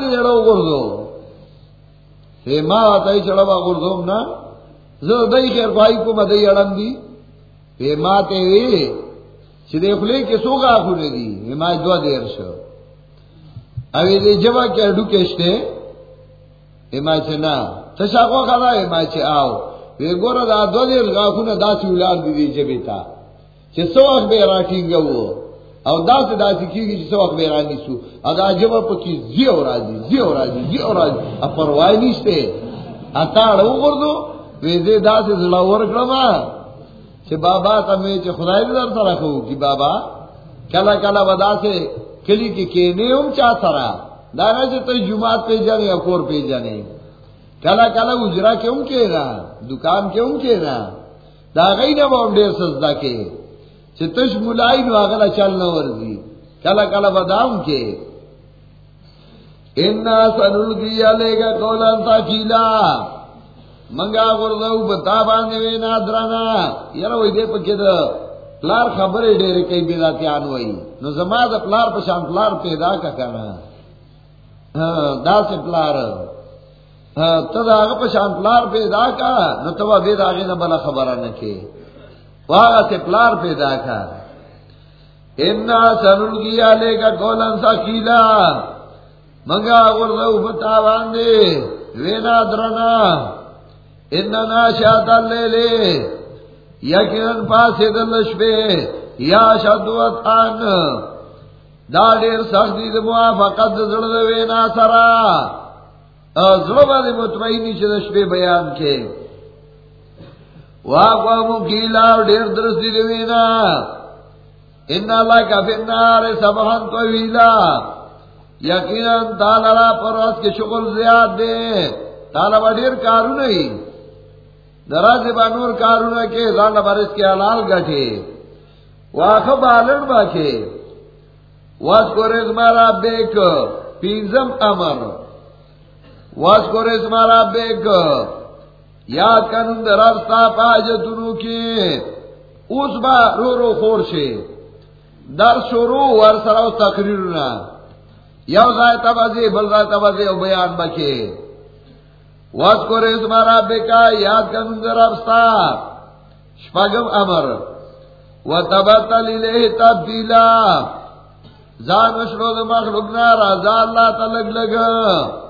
لاندی جڑو گردو اے ما تای چڑا با گردوم نا. زو دای خیر بھائی کو مدئی اڑم دی. اے ما تے وی چھ دے خلے کے دی. ما دو دیر شو. اوی دے جوا کے ڈوکشتے ما چھ نا. تشا ما آو. وی دا دیر غاخونه دا دی جبیتا او دا سے دا سی کی چھ وقت بے رانی سو او دا جبا پکی زی اور آجی زی اور آجی زی اور آجی اب پروائی نیستے اتاڑ او گردو وی دے دا سے زلا ورکڑما چھ بابا تا میں چھ خدای در سرا کھو کی بابا. کلا کلا ودا سے کلی کی کینے ام چا سرا دانا چھ تی جماعت پہ جانے یا کور پہ جانے کلا کلا اجرا کیوں کے نا دکان کیوں کے نا دا گئی نا وہ ڈیر سجدا کے چتش ملائی نو اگلا چل نہ ورزی کلا کلا بدام کے. انا سنل کی لے گا کولا تاکیلا منگا ورزو بتا باندې وینا درانا یره وې دې پکې دا پلار خبرې ډېرې کوي بلا تیان وای نو زما د پلار په شان پلار پیدا کا کنه دا سے پلار. تدا پشان پلار پیدا کا. نہ تو بے داغے نہ بلا خبر نہ کے واہ سے پلار پیدا کا انا سنل گیا لے گا گولن سا کیلا منگا گردو بتا باندے وینا درنا۔ اننا شاتا لے لے۔ یقین پاسے دلش پہ یا شدوت آن دا دیر سختی دموا فقد زرد وینا سرا۔ زلو مطمئنی چھ دشپے بیان کے۔ واقوامو کیلا دیر درستی دوینا ان اللہ فنار سبحان طویلا یقینا تالا پرواز کے شغل زیاد دے تالا با دیر کارو نہیں دراز بانور کارو نہ کے زانا برس کے علال گٹھے واقع بالن باکے واس کو رزمارا بیک پینزم امر واس کو رزمارا بیک یاد کنن در رستا پاجتنو کی اس با رو رو خور شے در شروع ور سراو تقریرنا. یو زائے تبازی، بل زائے تبازی او بیان بکے واس کو رزمارا بیکا یاد کنن در رستا شپاگم امر. و تبتل الیہ تبدیلا. زان مشروع مخلوق نارا، زان اللہ تلگ لگا.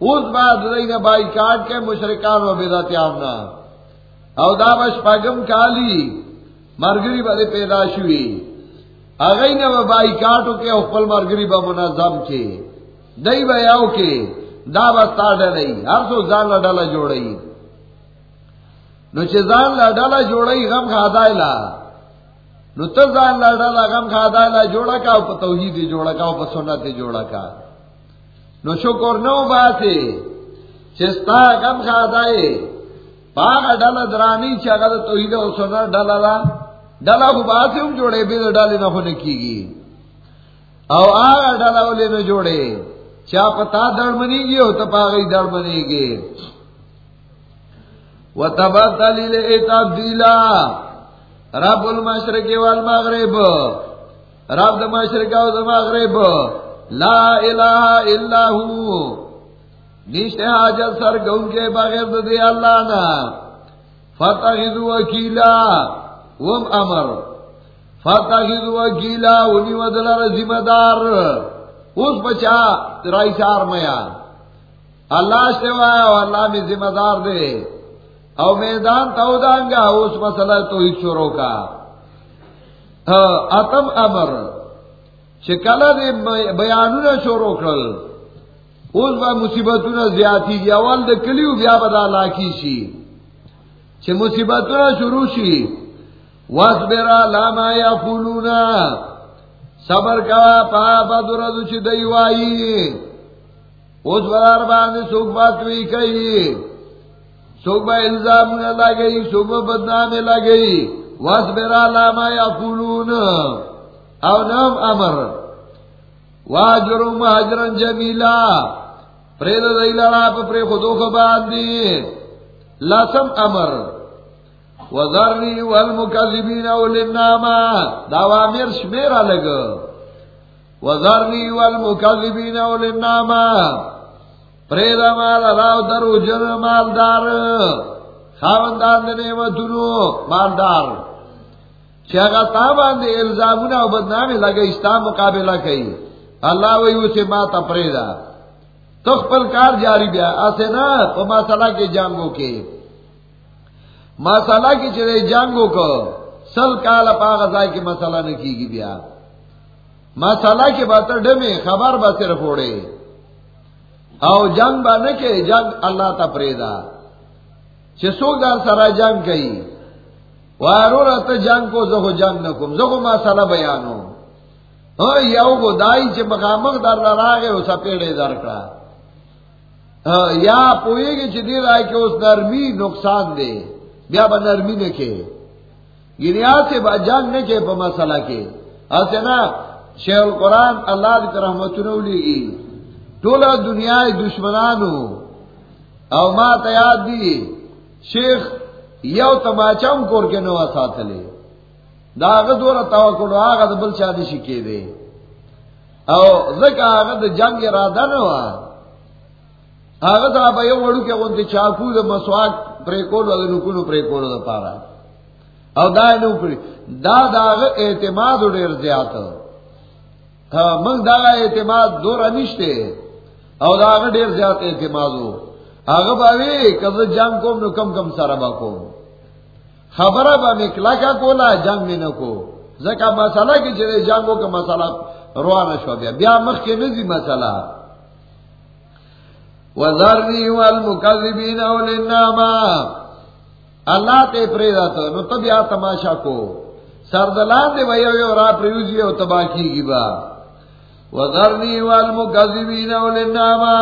اس بات نے بائی کاٹ کے مشرکان و بیدات آمنا۔ او دا بش پاگم کالی، مرگری بلے پیدا شوی۔ اگئی نے وہ بائی کاٹو کے اخپل مرگری با منظم کے۔ دئی بیاو کے، دا بستا ڈلئی ہر سو زان لا ڈالا جوڑئی۔ نو چھ زان لا ڈالا جوڑئی غم کھا لا۔ نو تو زان لا غم کھا لا جوڑا کا پا توحیدی جوڑا کا پا سنت جوڑا کا۔ نو شکر نو باتے چستا کم کھا دائے پاگا ڈالا درانی چاگا دا توحید و سنت ڈالا لا، ڈالا کو باتے ہم جوڑے بے دو ڈالے نہ ہونے کی گی. او آگا ڈالا والے نہ جوڑے چا پتا دڑ منی گی ہو تو پاگئی دڑ بنے گی. و تبدل لیے تبدیلا، رب المشرق والمغرب. رب دا مشرق و مغرب. لا الہ الا ہو نیشتے حاجت سر گون کے بغیر دے اللہ نا فتح وکیلا وم امر. فتح وکیلا انہی ودلر ذمہ دار. اس بچا ترائی چار میا. اللہ سے اللہ میں ذمہ دار دے او میدان تو دانگا اس مسئلہ تو ہی شروع کا. اتم امر. چکلا دے بیانونا شروع کرل اس با مصیبتونا زیادی گی اول دے کلیو بیا بدا لاکی شی. چھ مصیبتونا شروع شی. واسبرا لاما یا فولونا صبر کوا پا بدردو چھ دیوائی اس برار باندے سوک باتوی کئی. سوک با الزام نہ لگئی، سوک با بدنام لگئی. واسبرا لاما یا فولونا او نام امر. واجر مہاجرن جمیلا. پرید دئی لڑا پری خودو خباندی لاسم امر. وذرنی والمکذبین اولی اولناما داوامر شمیرا لگ وزرنی والمکذبین ولناما پریدا مال راو درو جن مالدار. خاوندان دے نعمتونو مالدار. چاگا تا باندے الزامونا و بدنامی لگا استا مقابلہ کئی اللہ وی اسے ماتا پریدا تو خپل کار جاری بیا. اسے نا پا مسئلہ کے جانگو کے مسئلہ کی چلے جانگو کو سل کالا پا غزائی کی مسئلہ نکی گی بیا. مسالہ کے بات ڈمے خبر با صرف اڑے او جنگ با نکے جنگ اللہ تا پریدا چسو دا سرا جنگ کئی وارو رت جنگ کو، زخو جنگ نکم زخو مسالہ بیانو. ہاں یو کو دائی چ مقامک در در آگے وہ سپیڑے در کرا. یا پوئے گی چی دیر آئے کہ اس نرمی نقصان دے بیا با نرمی نکے. یعنی آتے با جنگ نکے پا مسئلہ کے. آتے نا، شیخ القرآن اللہ کی رحمت نولی گی ٹولا دنیا دشمنانو. او ما تیاد دی. شیخ یو تماچم کور کے نو ساتھ لے۔ داغ دورا توکل آگا دا بل شادی شکے دے۔ او ذکا آگا دا جنگ ارادہ نوا آگا دا با یو وڑو کے غنطی چاکو دا مسواک پریکولو دا نکونو پریکولو دا پارا۔ او دا نو پری دا داغ اعتماد دیر زیادہ ہاں، منگ دا اعتماد دور انشتے او دا آگا دیر زیاد اعتماد ہو۔ آگا باوی کز جنگ کوم نو کم کم سارا با کوم. خبر با مکلا کا کولا، جنگ میں نکو. زکا مسئلہ کی چلے جنگو کا مسئلہ روانہ شو بیا. بیا مخ کے نزی مسئلہ. وذرنی والمکذبین اولناما اللہ تے پریدا تو، نو تب یا تماشا کو. سردلان دے ویو را پریوزی او تباکی کی با. وذرنی والمکذبین ولناما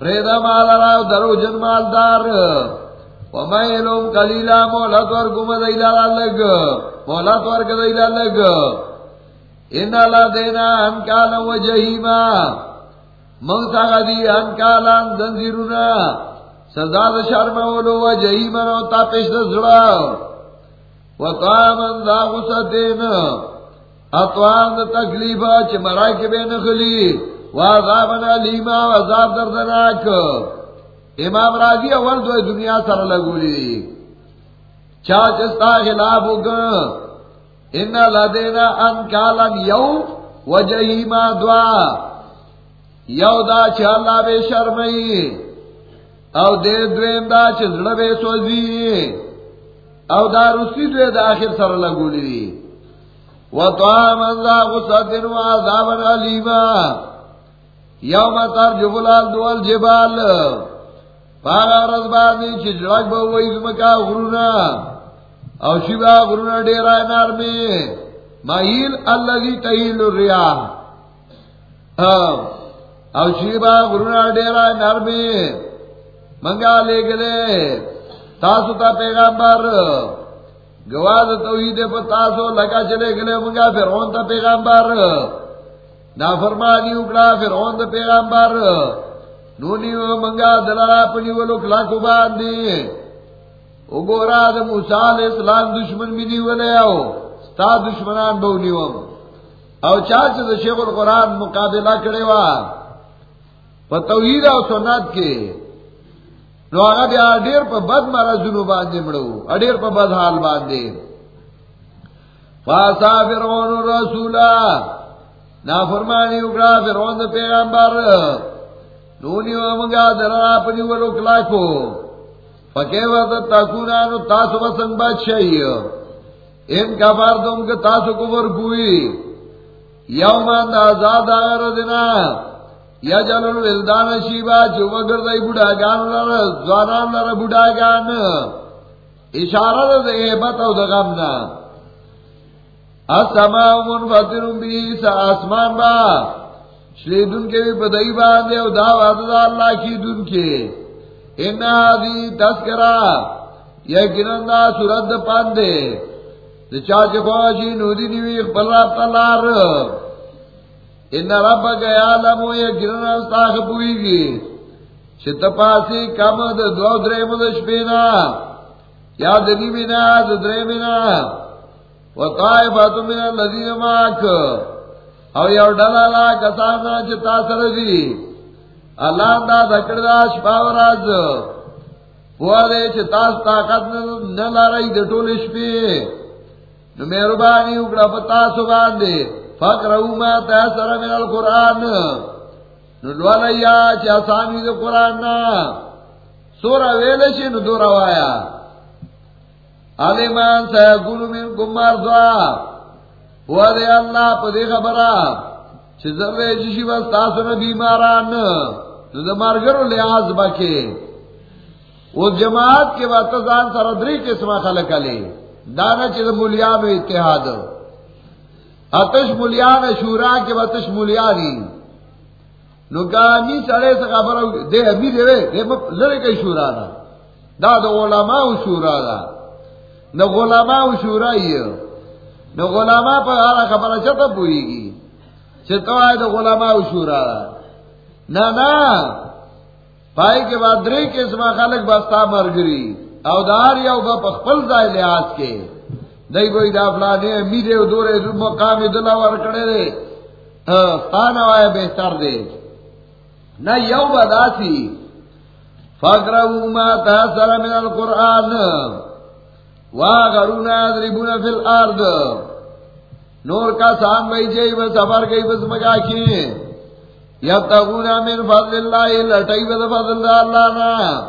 پریدا مال راو درو جن مالدار. ومیلوم قلیلا مولت ورکم دیلا لگ. مولت ورک دیلا لگ. ان اللہ دینا انکالا و جہیما. منگتا غدی انکالا دنزیرونا سزا دا شرم ولو و جہیما نو تاپش دا زڑا. و طعاما دا غصتین. اتوان تکلیف چ مرای کے بے نخلی وعذاب علیما وعذاب دردناک. امام راضی اول دو دنیا سر لگولی چا چستا خلاف ہوگا ان لدینا انکالا یو وجہیما دعا. یو دا چ اللہ بے شرمئی او دے دویم دا چ زڑ بے سوزی او دا رسی دوی دا آخر سر لگولی وطعاما ذا غصة وعذابا عليما يوم ترجف الأرض والجبال پاگا رزبانی چی جلک بہوئی زمکا غرونا او شبا غرونا ڈیرا نار میں مہیل اللذی تہیل الریاح او شبا غرونا ڈیرا نار میں منگا لے گلے تاسو تا پیغمبر گواز توحید پتاسو لگا چلے گلے منگا پھر اون تا پیغمبر. نا فرمانی اکڑا پھر اون تا پیغمبر. نونی و منگا دلارا پنی و ولو کلاکو باندی. او گورا دا موسیٰ علیہ السلام دشمن بھی نہیں ولے آو. ستا دشمنان بونی وم او چاچ دا شیخ القرآن مقابلہ کرے وا. پا توحید او سنت کے. نو آگا بیا ڈیر پا بد مارا جنو باندے مڑو اڈیر پا بد حال باندے فاسا فرعون رسولا نا فرمانی اکڑا فرعون دا پیغمبر، نونی و منگا درا پنی ولو کلاکو. فکے وقت تاکونا نو تاسو بسنگ بات شئی. ان کفار تم کے تاسو کفر کوئی. یومان دا آزاد آگر دینا. یا جلل ولدان شیبا جو مگر دای بوڑا گان لرا زوانان لرا بوڑا گان اشارہ دے احبت او دغمنا السماء منفطر بی سا آسمان با. شلیدن کے بھی بدائی باندے او دا وعدد اللہ کی دن کے انا دی تذکرہ یا گرن دا سورت پاندے دا چاچے خواشی نودی نیوی اقبل رابطہ لار. ان رب گیا لمو یہ گرنا استاخ پوئی گی چت پاسی کم دو درے مد شپینا یا دنی بنا د درے بنا و من الذین ماک او یو ڈالا کسانا چتا سر دی. اللہ دا دکڑ دا شپاو راز. پوا دے چتاس طاقت نلا رئی دے ٹول شپی. نو مہربانی اکڑا پتا سو باندے. فقر ما تیسر من القرآن. نو لولیا چی آسانی دے قرآن نا. سورا ویلشی نو دورا وایا علیمان سیکونو من کمار دعا ہوا دے اللہ پا دے خبرہ چھ ذرے جشی بس تاسو نا بیماران نو دا مرگرو لحاظ بکے وہ جماعت کے بعد تزان سردری قسم خلق علی دانا چھ دا ملیان و اتحاد اتش ملیان شورا کے بعد اتش ملیانی نو گامی سڑے سے خبر دے امی دے دے لڑے کئی شورا نا دا دا علماء شورا دا نو علماء شورا ہی نو غلامہ پر آرہ خبر چتا پوئی گی چھتو آئے تو غلامہ اشورا نہ نا پائی کے بعد دری کے اسما خلق بستا مرگری او دار یا با پخپل دائے لحاظ کے۔ دائی کوئی دا فلانے امیدے و دورے مقامی دلاور کڑے دے۔ ہاں، ستانا آئے بہتر دے۔ نہ یو بداسی فقرہو ما تحسر من القرآن۔ واغرونا ضربونا فی الارض نور کا سان بھائی جائی بس سفر گئی، بس مگا کی۔ یب تغونا من فضل اللہ، لٹائی بس فضل دا اللہ نا۔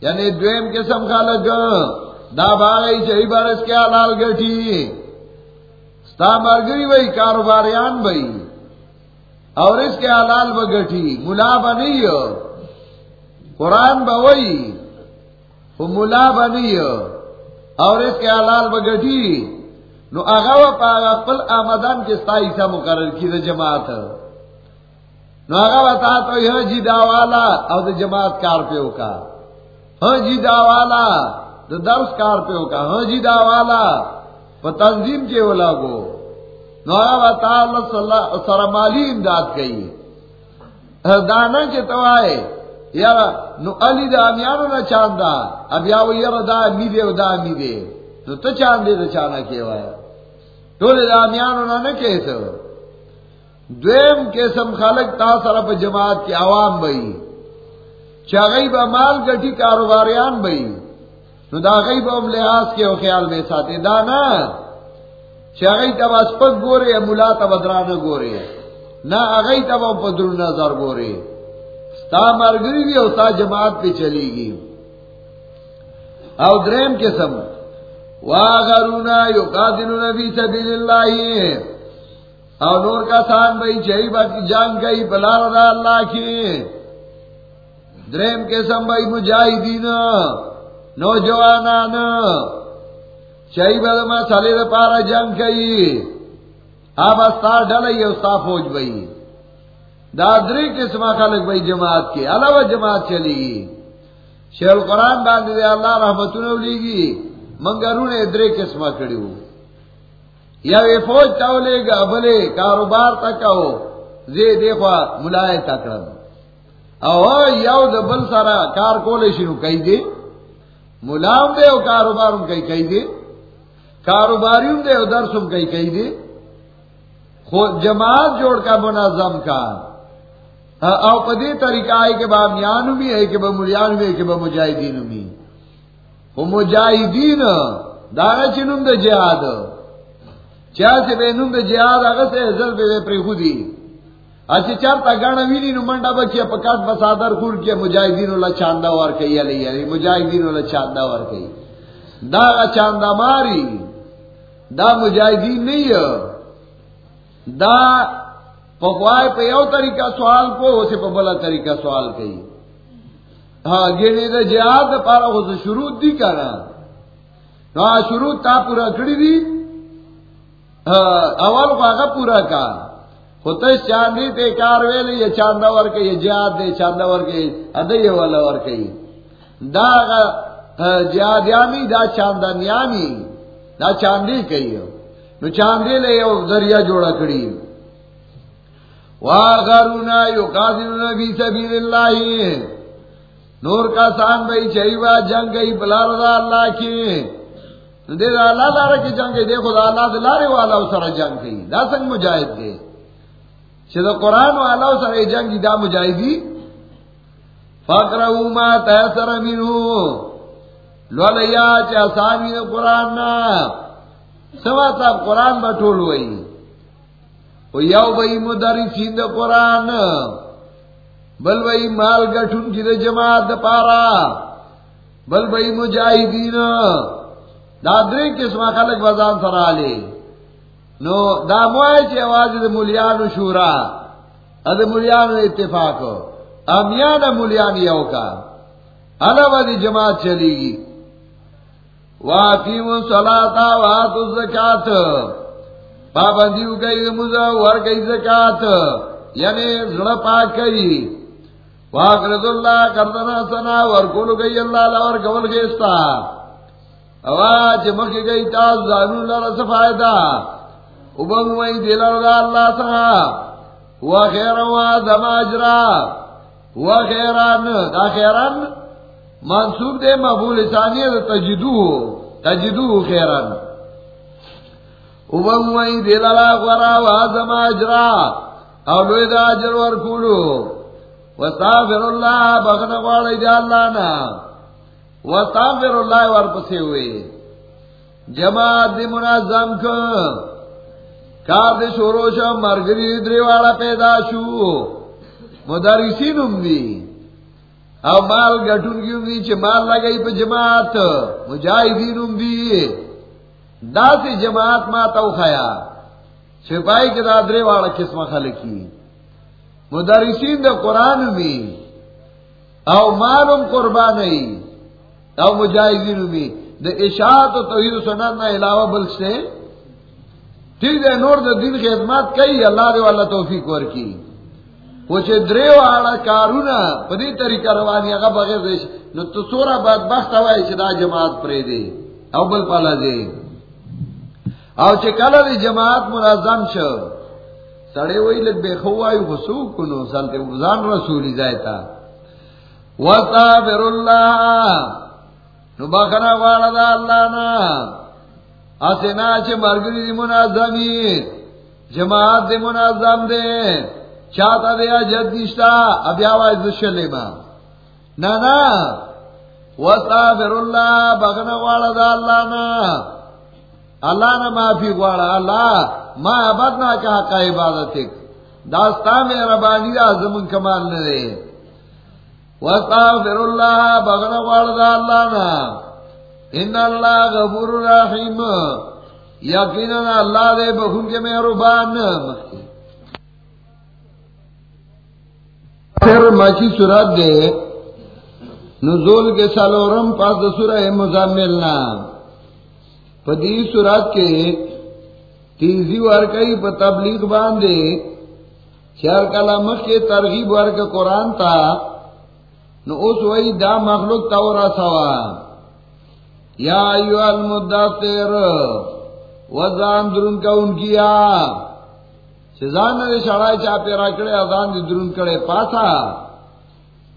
یعنی دویم قسم خالق۔ دا باغی چاہی برس کے حلال گٹھی ستا مرگری بھائی کاروباریان بھائی۔ اور اس کے حلال بگٹھی ملا بنی قرآن بوئی ملا بنی اور اس کے حلال بگٹھی نو آغا اغا پاگا پل آمدان کے ستائی سا مقرر کی دا جماعت۔ نو اغا بتا تو یہ جی داوالا او دا جماعت کار پیو کا ہاں جی داوالا دا درس کار پیو کا ہاں جی داوالا پا تنظیم کے اولا گو۔ نو اغا بتا اللہ صلی اللہ سرمالی امداد کئی۔ ہاں دانا کے توائے یار نو علی دا امیانو نا چاندا اب یاو یار دا امی دے و دا امی دے نو تو چاندے دا چانا کیوایا ٹولے دا امیانو نا نا کیسو دویم قسم خلق تا سرپ جماعت کی عوام بئی چاگئی با مال گٹی کاروباریان بئی نو دا غی با ام لحاظ کے و خیال میں ساتے دا نا چاگئی تب اسپک گورے ملا تب ادران گورے نا اگئی تب ام پدر نظر گورے تا مرگری بھی او تا جماعت پہ چلی گی او درم کے قسم. واغرونا یقاتلون فی سبیل اللہ او نور کا سان بھائی چہی باقی جان گئی بلا رضا اللہ کی. درم قسم بھائی مجاہدین. نوجوانان. چہی بدما سالے پارا جنگ گئی. اب استار ڈلائی استا فوج بھائی دادری قسم خلق بھائی جماعت کے علاوہ جماعت چلی گی۔ شیخ القرآن باندھ دے اللہ رحمت لی گی منگرو نے ادرے قسم کڑی ہو۔ یا یہ فوج چاولے گا بھلے کاروبار تک ہو۔ زے دیکھو، ملائے تکڑم او یو د بل سارا کار کولے شنو کئی دے۔ ملام دے او کاروبار کئی کئی دے۔ کاروباریوں دے او درسم کئی کئی دے۔ خود جماعت جوڑ کا منظم کا او پدی طریقہ ہے کہ با میان بھی ہے کہ با ملیان بھی ہے کہ با مجاہدین بھی وہ مجاہدین دانا چنم دا جہاد۔ چاہ سے بے نم دا جہاد اگر سے ازل بے بے پری خودی۔ اچھا چار تا گانا وینی نو منڈا بچی پکات بسادر خور کیا مجاہدین اللہ چاندہ وار کئی علی علی مجاہدین اللہ چاندہ وار کئی۔ دا چاندہ ماری۔ دا مجاہدین نہیں ہے۔ دا پکوائے پہ یو طریقہ سوال کو اسے پہ بلا طریقہ سوال کئی۔ ہاں گینے دا جہاد دا پارا خود شروع دی کرا ہاں شروع تا پورا کری دی۔ ہاں، اول کو آگا پورا کا۔ خودش چاندی تے کار ویلی، یہ چاندہ ور کے یہ جہاد دے چاندہ ور کے ادائی والا ور کئی۔ دا ہاں، جہاد یامی، دا چاندہ نیامی، دا چاندی کئی۔ نو چاندی لے یو ذریعہ جوڑا کری۔ واغرونا یقاتلون فی سبیل اللہ نور کا سان بھائی چہی بات جنگ گئی بلا رضا اللہ کی. دے دا اللہ لارا کی جنگ گئی دیکھو اللہ دلارے والا سارا جنگ گئی. دا سنگ مجاہد گئے چھ دا قرآن والا سر جنگ دا مجاہدی فقرہو ما تیسر منہو. لولیا چھ آسانی دا قرآن نا. سوا صاحب قرآن با ٹھول ہوئی. یو بئی مدرسین دا قرآن، بل بئی مال گٹھن کی دا جماعت دا پارا، بل بئی مجاہدین، دا درے قسم خلق بزان سرالے نو دا موائے چی آواز دا مولیان شورا دا مولیان اتفاق۔ امیان مولیان یو کا۔ علاوہ دی جماعت چلی گی۔ واقیم صلاة واتو الزکاة۔ پابندیو کئی مزا ور کئی زکاة یعنی زڑا پاک کئی واقرد اللہ کردنا سنا ور کولو کئی اللہ لور کول خیستا اواج مکی گئی تاز زانو اللہ رس فائدہ؟ ابنگوئی دلر دا اللہ سنا ہوا خیرا ہوا دماجرا ہوا خیران، دا خیران منصوب دے مقبول ثانی تجدو تجدو خیرن ابم وئی غرا وازم اجرا. لوی دا اجر ور کولو وستغفر بغنا والی دی اللہ نا وستغفر الله ور جماعت دی منظم کو کار دی شورو شو مرگری دری والا پیدا شو. مدرسین ام دی او مال گٹون کی دی چھ مال لگئی پہ جماعت. مجاہدین ام دی دا سی جماعت ما تو خیا چھپائی کے دادرے والا قسم خلقی۔ مدرسین دا قرآن می، او مالم قربان او مجاہدین می۔ دا اشاعت و توحید و سنن نا علاوہ بل سے، ٹھیک ہے نور دا دین خدمات کئی، اللہ دے والا توفیق ورکی۔ پوچھے درے والا کارونا پدی طریقہ روانی اگا بغیر دیش نو تو سورا بات بخت ہوائی چھ دا جماعت پرے دے، او بل پالا دے۔ او چھ کلا دی جماعت منظم شو. سڑے وئی لگ بے خوائی خسو کنو سالتے وزان رسولی زائتا وَتَابِرُ اللَّهِ. نو بخنا والا دا اللہ نا اسنا چھ مرگری دی منظمین جماعت دی منظم دے چاہتا دیا جد نشتا اب آواز دشلی ما نا نا وستغفر اللہ بغنا والا دا اللہ نا اللہ نا معافی والا اللہ، ما عبدنا کا عبادت داستا میں ربانی دا زمن کمال نرے وستغفر اللہ بغنا والا دا اللہ نا۔ ان اللہ غفور رحیم یقینا اللہ دے بخون کے مہربان۔ مخی پھر مچی سورت دے۔ نزول کے سالورم پاس سورہ مزامل نام پدی سورت کے تیزی ورکئی پا تبلیغ باندے چار کلا مخ کے ترغیب ورک قرآن تا، نو اس وئی دا مخلوق تورا سوا یا ایو المدافر وزان درن کا ان کیا سزان نے شڑائی چا پیرا کڑے، ازان دی درون کڑے پاسا۔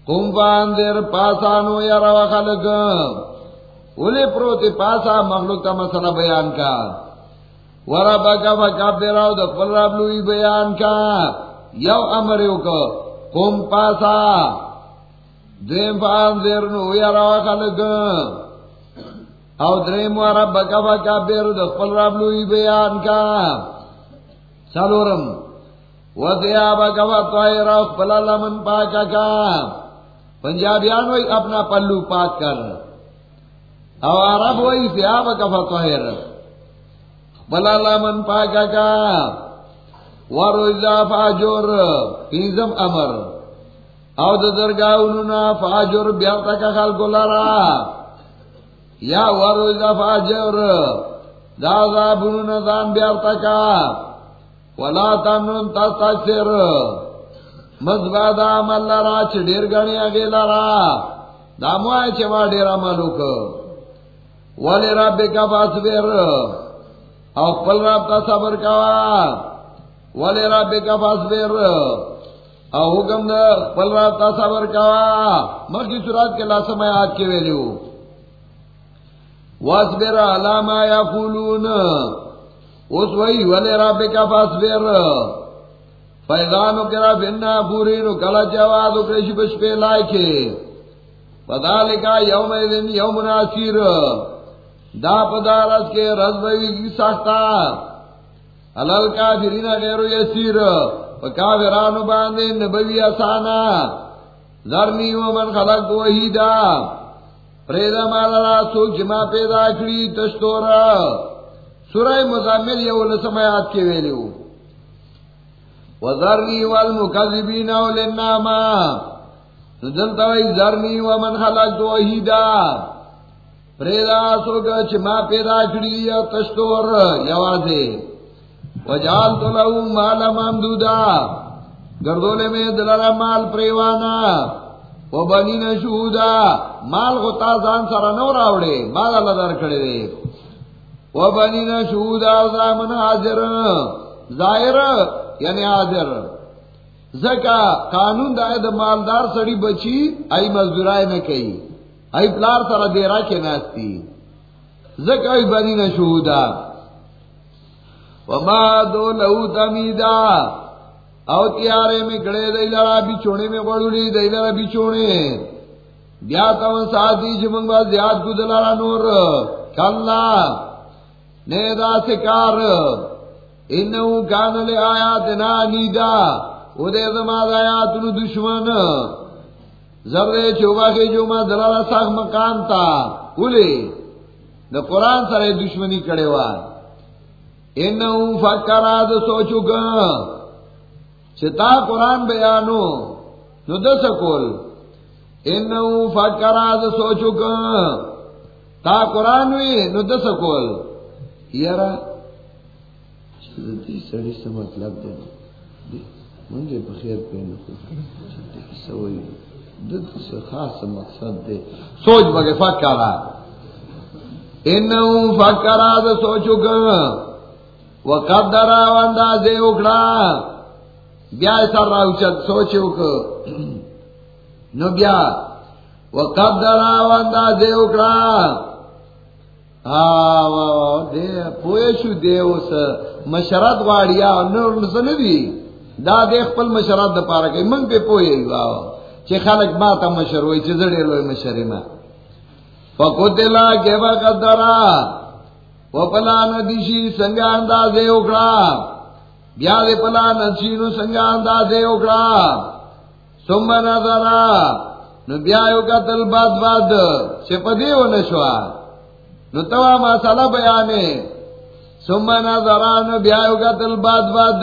کم باندر پاسا نو یا روا خلق اولی پروتی پاسا مخلوق کا مسئلہ بیان کا۔ ورا بکا بکا پیراو دا قل رب لوی بیان کا۔ یو امریو کا کم پاسا۔ دیم باندر نو یا روا خلق۔ او دریم ورا بکا بکا پیراو دا قل رب لوی بیان کا۔ سلورم و دیابا کوا طائرہ پلا لمن پاکا کا۔ پنجابیان وی اپنا پلو پاک کر۔ او عرب وی دیابا کفا طائر پلا لمن پاکا کا. ورزا فاجور پینزم امر. او د درگاہونو فاجور بیارتا کا خلقو لرا. یا ورزا فاجور دا عذابونو دان بیارتا کا ولا تمنن تستكثر مزباد عمل لرا چھ ڈیر گنی اگے لرا. دامو آئے چھ وا ڈیر عملو کو ولی رب کا فاسبر او قل رب تا صبر کوا ولی رب کا فاسبر او حکم دا قل رب تا صبر کوا مرکی سرات کے لاسم آیات کے ویلیو واسبر علاما یقولون اس وہی والے رابے کا پاس بیر پیدانو کرا بھنا پوری نو کلا چواز اکریش پش پہ لائے کے پتا لکھا یوم دن یوم ناصیر دا پدارت کے رز بھائی کی ساختہ حلال کا پھرینا غیر یسیر. پکا ویرانو باندے نبوی آسانا. ذرنی و من خلق وحیدا. پریدا مالا سوک جما پیدا کری تشتورا سورہ مزامل یہ لسمایات کے ویلیو وذرنی والمکذبین اولناما. دلتا وی ذرنی ومن خلقت وحیدا. پریدا سوگا چما پیدا کری یا تشتور یوازے۔ وجالت لہو مالا ممدودا۔ گردولے میں دلارا مال پریوانا۔ وہ بنی نشودا مال کو تازان سارا نو راوڑے، مال اللہ در کھڑے دے۔ وہ بنی نشودا زامن حاضر، ظاہر یعنی حاضر۔ زکا قانون دائے دا مالدار سڑی بچی، آئی مزدورائے میں کئی۔ آئی پلار سارا دیرا کے ناستی زکا آئی بنی نشودا وما دو لہو تمیدا. او تیارے میں گڑے دئی لڑا بچونے میں گڑولی دئی لڑا بچونے بیا تو ساتھی جمنگ با زیاد کو دلارا نور. کلا. نیدا سکار انہو کان آیات نا نیدا او دے زماد آیات نو دشمن. زردے چوبا کے جو ما دلارا ساخ مکان تا. اولی دا قرآن سارے دشمنی کڑے وان انہو فکرات سوچو گا چتا قرآن بیانو، نو دس کول؟ انہو فکرات سوچو گا تا قرآن وی، نو دس کول؟ یارا سڑی سے مطلب دے منگے بخیر پہ نکو سوئی سے خاص مقصد دے۔ سوچ بگے فکرات انہو فکرات سوچو گا وقدر اندازے اکڑا۔ بیا سر راو چل، سوچو کو نو بیا۔ وقدر اندازے اکڑا۔ دے پوئے دے اس۔ مشرت واڑیا نور نسنوی دا دے خپل مشرت دا پارا کئی من پہ پوئے واو چے خلق ما تا مشر ہوئی چے زڑے لوئی مشری ما. فقتلا گیبا قدرہ وہ پلا ندیشی سنگا اندازے اکڑا. بیا دے پلا نشینو سنگا اندازے اکڑا. سم نظرا. نو بیا یو قتل باد باد. سے و نشوا. نو توا ما سالا بیانے. سم نظرا، نو بیا یو قتل باد باد.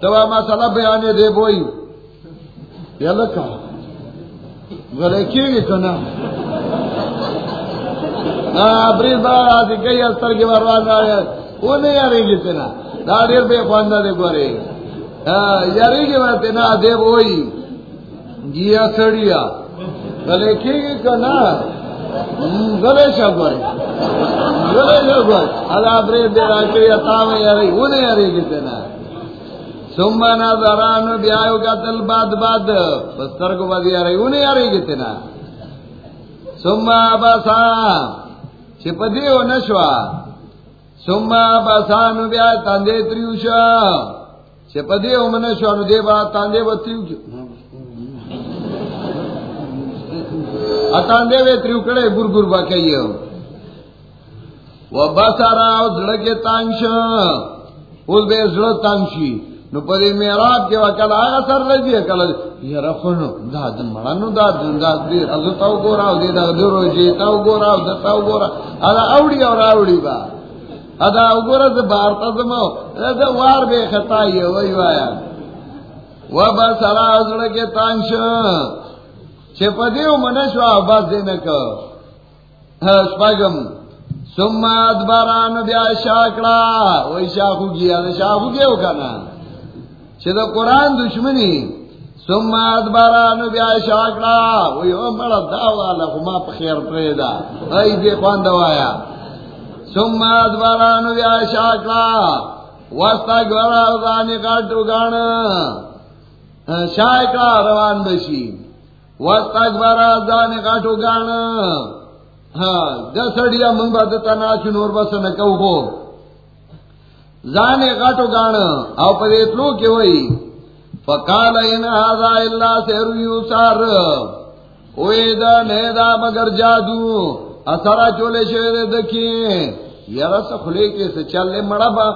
توا ما سالا بیانے دے بوئی. یا لکا. غلے گی کنا بار آتی کئی استر کی وہ نہیں یاری گی تینا دا دیر بے خواندہ دے گوری یاری گی میں تینا دے بوئی گیا سڑیا۔ گلے کی گی کنا گلے شا گلے شا ادا بری یاری، وہ نہیں یاری گی تینا سمبا نظران بیایو قتل باد باد پستر کو باد یاری وہ نہیں یاری گی تینا سمبا بسام چپدی و نشوا سما باسان بیا تاندے تریوشا چپدی و منشوا نو دے با تاندے و تریوشا اتاندے وے تریو کڑے گر گر با کئی و بسارا و زڑکے تانگشا اس بے زڑ تانگشی نو پدی میراب کے وکل آگا سر لگی کل یہ رفنو دا دن مڑانو دا دن دا دیر از تاو گورا او دی دا درو جی تاو گورا او دا تاو گورا ادا اوڑی اور اوڑی با. ادا او گورا دا بارتا زمو دا وار بے خطائی وی وایا. و بس را ازڑ کے تانش چھے پدیو منشوا باز دینکو شپاگم ثم ادباران بیا شاکڑا وی شاکو گیا دا شاکو گیا کنا چھے دا قرآن دشمنی، ثم ادباران بیا شاکڑا وی او مڑا داوالا خما پا خیر پریدا ای بے خوان دوایا۔ ثم ادباران بیا شاکڑا وستا گورا دانی کاٹو گانا شاکڑا روان بشی۔ وستا گورا دانی کاٹو گانا ہاں منگ با دتا ناشو نور بس نکو ہو زانے گاٹو گانا او پدے اتلو کے وئی فقال ان هذا الا سحر يسار اوے دا نے دا مگر جادو. اثرا چولے شوی دکی یرا سخلے کے سے چلے مڑا با.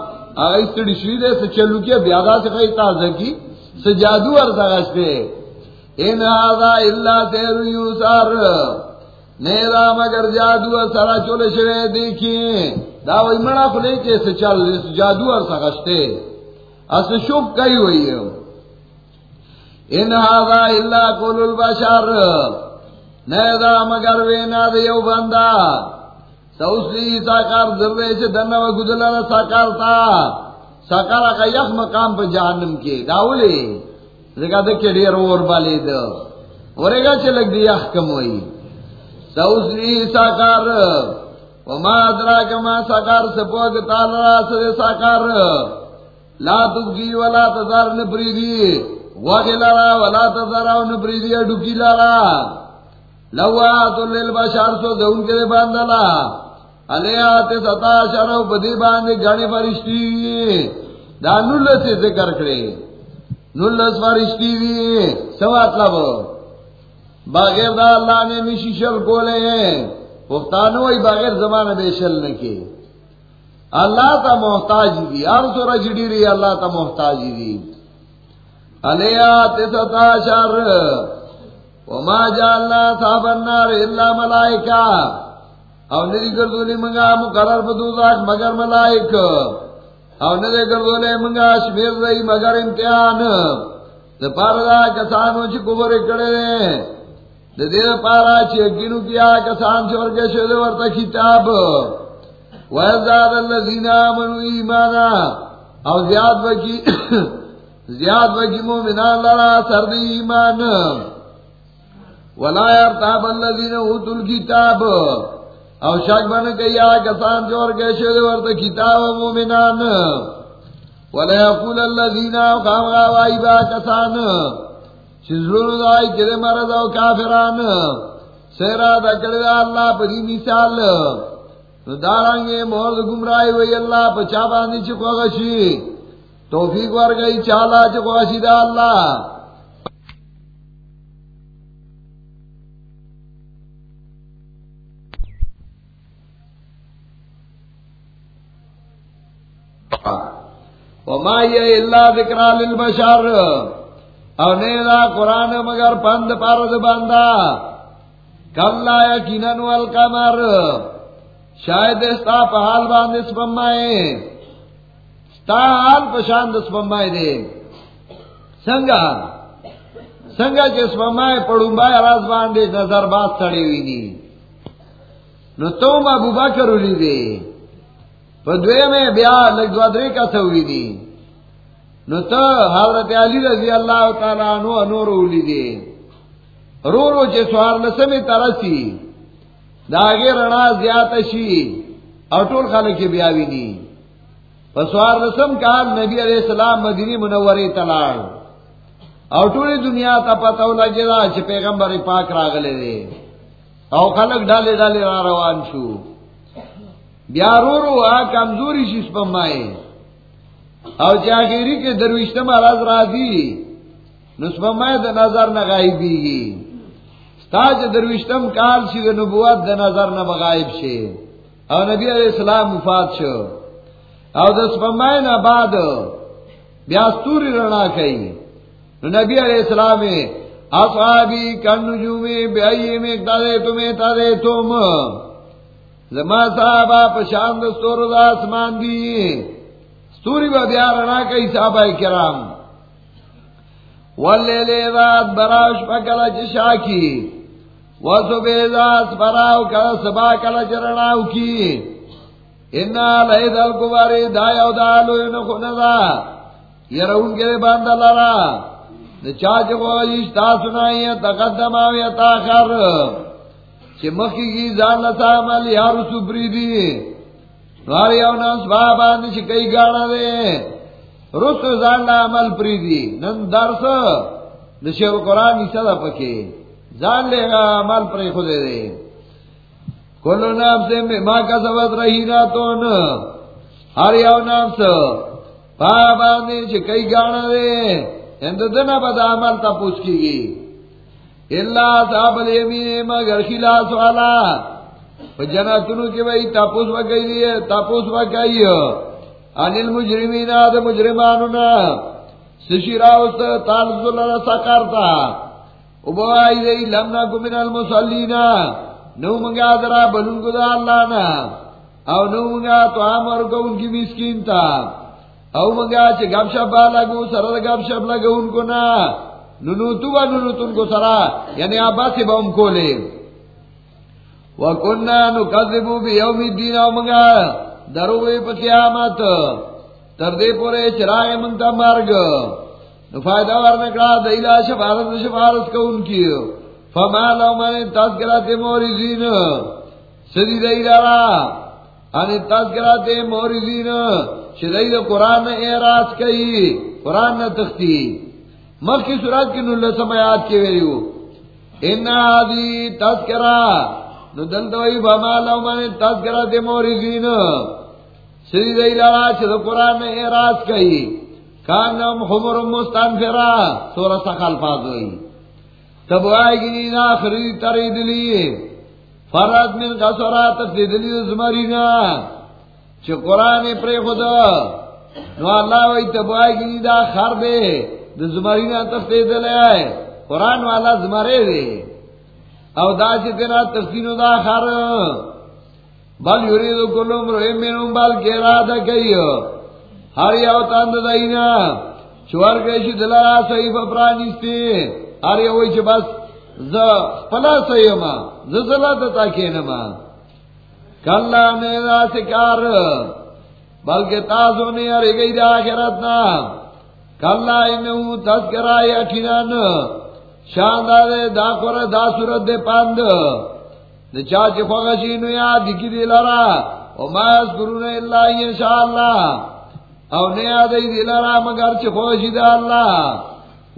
اگے سڑی شوی دے سے چلو کے بیادا سے کئی تازہ کی. سے جادو ارزا ار دغشتے ان هذا الا سحر يسار نیرا مگر جادو اثرا چولے شوی دیکھی دا وی مڑا کھلے کے سے چل جادو ار سغشتے اس شوق کئی ہوئی ہے ان هذا الا قول البشر. نیدا مگر وینا دیو بندا. سوسلی ساکار ذرے سے دنو گدلر ساکار تا. ساکارا کا یخ مقام پر جہنم کے داولی ذکا دکھے دیر اور بالی دو ورے گا چلک دی یخ کم ہوئی سوسلی ساکار. وما ادراک ما ساکار سپوگ تال تالرا سدے ساکار. لا تبگی ولا تزار نپریدی وغی لارا ولا تزارا نپریدی ڈکی لارا لوات للبشر سو دون کے باندلا. علیات ستا شرو بدی باندے گانے فرشتی. دا نلس سے ذکر کرے. نلس فرشتی دی. سوات لبو. بغیر دا اللہ نے نشی شل کولے. ہیں پختانو ای بغیر زمان بے شل نکے۔ اللہ تا محتاج دی۔ ہر سورہ جڑی رہی اللہ تا محتاج دی۔ علیات ستا شر۔ وما جعلنا صاحب النار الا ملائکہ۔ او ندی گردولی منگا مقرر بدوزاک مگر ملائک۔ او ندی گردولی منگا شمیر رئی مگر امتحان۔ دا دا کسانو چی کبر اکڑے دے۔ دا دیر پارا چی کیا کسان چور کے شد ورطا کتاب. ویزاد اللذین آمنو ایمانا او زیاد وکی زیاد وکی مومنان لرا سرد ایمان. ولا يرتاب الذين اوتوا الكتاب. او شک بن گیا کسان جو اور کیسے ورت کتاب مومنان. ولا يقول الذين قاموا وایبا کسان. شزرون دای کرے مرد او کافران، سیرا دا کرے اللہ پری مثال۔ دارانگے مورد گمراہی وی اللہ پچا باندی چکو غشی توفیق ور گئی چالا چکو غشی دا اللہ۔ وما یہ اللہ ذکر للبشر۔ او نیلا قرآن مگر پند پارد باندا. کلا یقینن والقمر. شاید استا پا حال باند اسپمائے ستا حال پشاند اسپمائے دے سنگا. سنگا چه اسپمائے پڑوں بای راز باندے نظر بات سڑی ہوئی نی. نو تو ابو بکر لی دے. پدوے میں بیا لگ دوادرے کا سوئی دی نو تو حضرت علی رضی اللہ تعالیٰ عنہ انور اولی دی رو رو چے سوار نسمی ترسی. داگے رنا زیادہ شی. اور ٹول خانے کے بیاوی دی سوار نسم کال نبی علیہ السلام مدینی منوری تلال اور ٹولی دنیا تا پتاو لگے دا چے پیغمبر پاک راگلے دے او خلق ڈالے ڈالے را روان شو. بیا رو رو آ کمزوری شیش پمائے او جاگیری کے درویشتم عرض راضی نسپمائے دا نظر نہ غائب بیگی ستاج درویشتم کال شی دا نبوت دا نظر نہ بغائب شے او نبی علیہ السلام مفاد شو. او دا سپمائے نہ بعد بیاستوری رنا کئی نبی علیہ السلام اصحابی کن نجومی بیائی میں تادے تمہیں تادے تم. زما صحابہ پشاند ستور دا اسمان دی. ستوری با دیارنا کئی صحابہ کرام. واللیل ذات براش پکلا چشاکی وصبح ذات براو کلا سبا کلا چرناو کی. انا لئی لید الکباری دایو دالو انکو ندا یرون کے باندہ لرا. چاچ کو عشتا سنائی تقدم آوی تاخر. چی مخی کی زان لسا عمل یارو سپری دی نواری او ناس بابا نشی کئی گانا دے۔ رس زان لا عمل پری دی نن درس نشی قرآن نیسا دا پکے۔ زان لے گا عمل پری خود دے۔ کلو نام سے ماں کا سبت رہی نا تو ہر یو نام سے بابا نشی کئی گانا دے۔ اندنا بدا عمل تا پوچھ کی گی۔ اللہ صاحب الیمین مگر خلاص والا۔ جنتنو کی بھئی تپوس وکئی دی تپوس وکئی ان المجرمین آد مجرمانونا سشیرا اس تالز اللہ سکرتا ابوائی دی لمنا من المسلین نو منگا درا بلن کو دا اللہ نا او نو منگا تو آمر کو ان کی مسکین تا. او منگا چھ گپ شپ بالا لگو سر گپ شپ لگو ان کو نا ننو تو با ننو تن کو سرا یعنی آبا سے با ام کو لے وکننا پا قیامت۔ تردے پورے چراغ منتا مرگ۔ فائدہ ورنکڑا دیلا شفارت شفارت کو ان کی۔ فما لو من تذکرات سدی دیلا را۔ ان تذکرات موریزین شدید قرآن اعراض کئی۔ قرآن نہ تختی۔ مخ کی سورات کی نل سمیات کے ویریو ان تذکرہ۔ نو لو من قرآن اعراض کئی. کانم سورہ پاس ہوئی. تب آئے گی نینا خرید ترید فرد من قصرہ تفدید لی زمرینا چھ قرآن پری خدا نو اللہ وی تب آئے گی نینا خر دے دو زمرینا تفدید لی آئے. قرآن والا زمرے دے او دا چھ تینا تفدینو دا خر. بل یریدو کلو مرحیم منم بل کیرا دا کئیو ہر یو تاند دائینا چوار گیشی دلارا صحیف پرانیستی. ہر یو چھ بس ز پلا سیما ززلا دتا کینما. کلا نیدا سکار. بلکہ تازو نے ارے گئی دا آخرت نا. کلا انہو تذکرہ یقینان شاندار دا کور دا صورت دے پاند. دا چاچ خوغشینو یا دکی دی لرا. وما یذکرون الا انشاءاللہ او نیا دی دلارا مگر چی خوشی دا اللہ.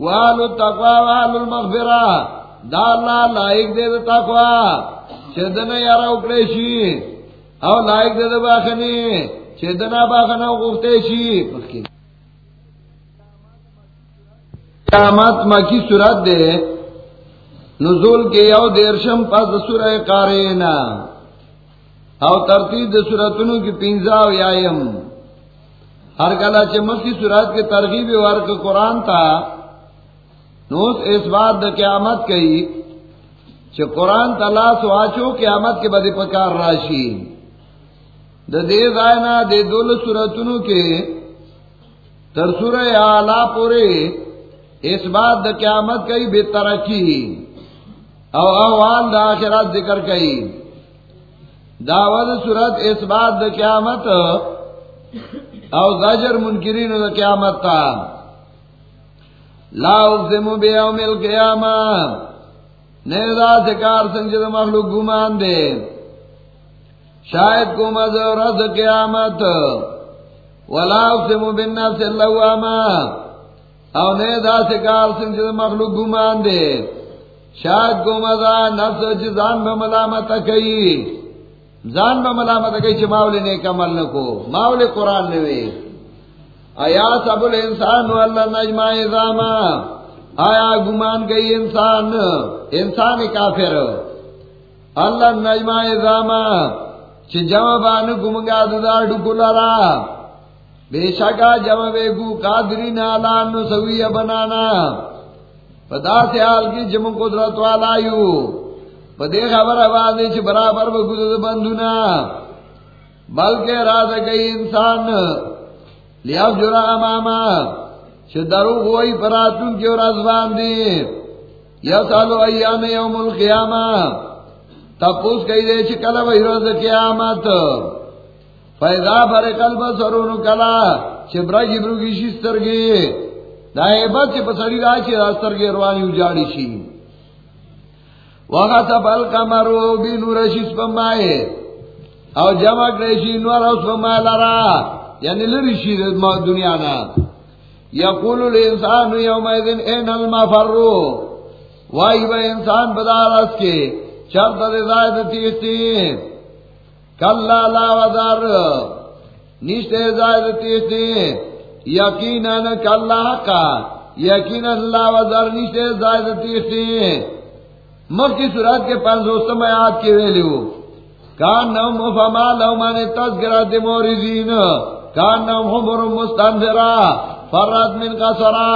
والو التقوی والو المغفرہ. دا اللہ لائق دے دا تقوی. چی دنا یارا اکڑیشی او لائق دے دا باخنی چی دنا باخنا اکڑیشی قیامت مکی صورت دے۔ نزول کے یو دیرشم پس سورہ قارینا او ترتیب دے سورتنو کی پینزاو یایم۔ ہر گلا چمک کی سورات کے ترغیب ورک قرآن تھا نوس اس بات دا قیامت کئی چھ قرآن تلا سواچو قیامت کے بدی پکار راشی۔ دا دے زائنا دے دول سورتنو کے ترسور آلہ پورے۔ اس بات دا قیامت کئی بے ترقی او اوال دا آخرات ذکر کئی۔ دعوت سورت اس بات دا قیامت، او زجر منکرین دا قیامت تا۔ لا اقسم بیوم القیامہ۔ نیزا سکار سنجد مخلوق گمان دے۔ شاید کو مزو رز قیامت۔ ولا اقسم بالنفس اللواما او نیزا سکار سنجد مخلوق گمان دے شاید کو مزا نفس جزان بملامت کئی زان با ملامت کئی چھ ماولی نیک عمل نکو ماولی قرآن نوے آیا سب الانسان واللہ نجمع ازاما آیا گمان گئی انسان؟ انسان کافر. اللہ نجمع ازاما چھ جمع بانو گمگا دودار ڈکو لرا بے شکا جمع بیگو قادری نالان نو سوی بنانا۔ پدا سے حال کی جمع قدرت والایو پدے خبر آواز چ برابر بگود بندونا۔ بلکہ راز گئی انسان۔ لیا جرا ماما چرو ہوئی پراتون کی اور ازبان دی۔ یا سالو ایام یوم القیامہ۔ تپوس کئی دے چ کلا وہی روز قیامت۔ فیضا بھر قلب سرون کلا چبرا جبرو کی شستر گے دائے بچ پسڑی رائے راچی راستر گے روانی اجاڑی شی. وغصب القمر بنور شیس پمائے او جمع کرشی نور اس پمائے لرا. یعنی لرشی دنیا نا. یقول الانسان یوم ایدن این المفر وائی با انسان بدار اس کے. چرت رضائد تیستی. کلا لا وزار نیشت رضائد تیستی یقینا کلا حقا یقین اللہ وزرنی سے زائد تیختی مر کی صورت کے پانچ سو سمیات کے ویلیو کان نو مفما لو مانے تذکرات موردین کان نو حمر مستنفرا فرات من کا سرا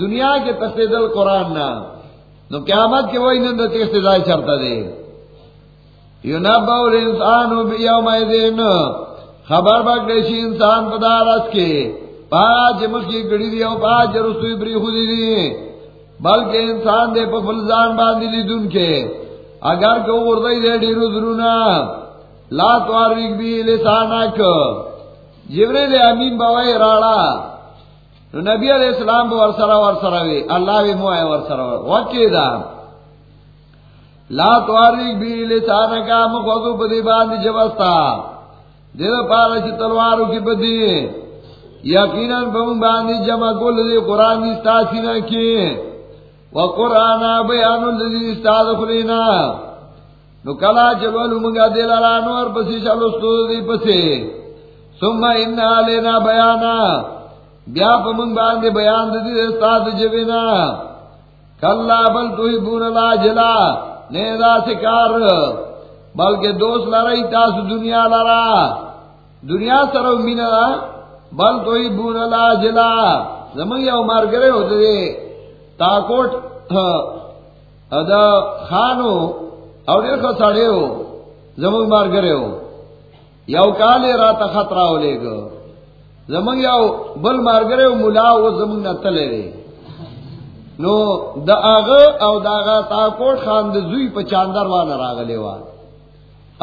دنیا کے تخصیدل قرآن نا. نو قیامت کے وہی نند تخصیدائی چرتا دے. یونبا الانسان بیوم ایدین خبر بگلیشی انسان پدارس کے. پاج مکی گڑی دی او پاج رسوی بری خودی دی. بلکہ انسان دے پا فلزان باندی لی دن کے. اگر کو اردائی دے ڈیرو درونا لا توارک بھی لسانک جبریل امین باوائی راڑا. نبی علیہ السلام بو ورسرا ورسرا وی اللہ بھی موائے ورسرا وکی دا لا توارک بھی لسانکا مخوضو پدی باندی جبستا دیدہ پارا چی تلوارو کی بدی یقیناً بم باندی جمع کل دی قرآن دی کی. و قرآن بیان الذی استاد خلینا نو کلا جبلو منگا دل رانور پسی شلو دی پسی. ثم انہا لینا بیانا. بیا پا منگ باندی بیان دی استاد جبینا کلا بل توی بون لا جلا. نیدا سکار بلکہ دوست لرائی، تاس دنیا لرا. دنیا سرو مینا بل توی بون لا جلا. زمان یا عمر گرے ہوتے دے تاکوٹ، ادا خانو، او ډیر کو ساڑے ہو. زمون مار گرے ہو. یو کالے رات خطرہ ہو لے گا. زمون یو بل مار گرے ہو ملا وہ زمون نتلے رے. نو دا آغا او دا آغا تاکوٹ خان دا زوی پا چاندر وانا راغلے وا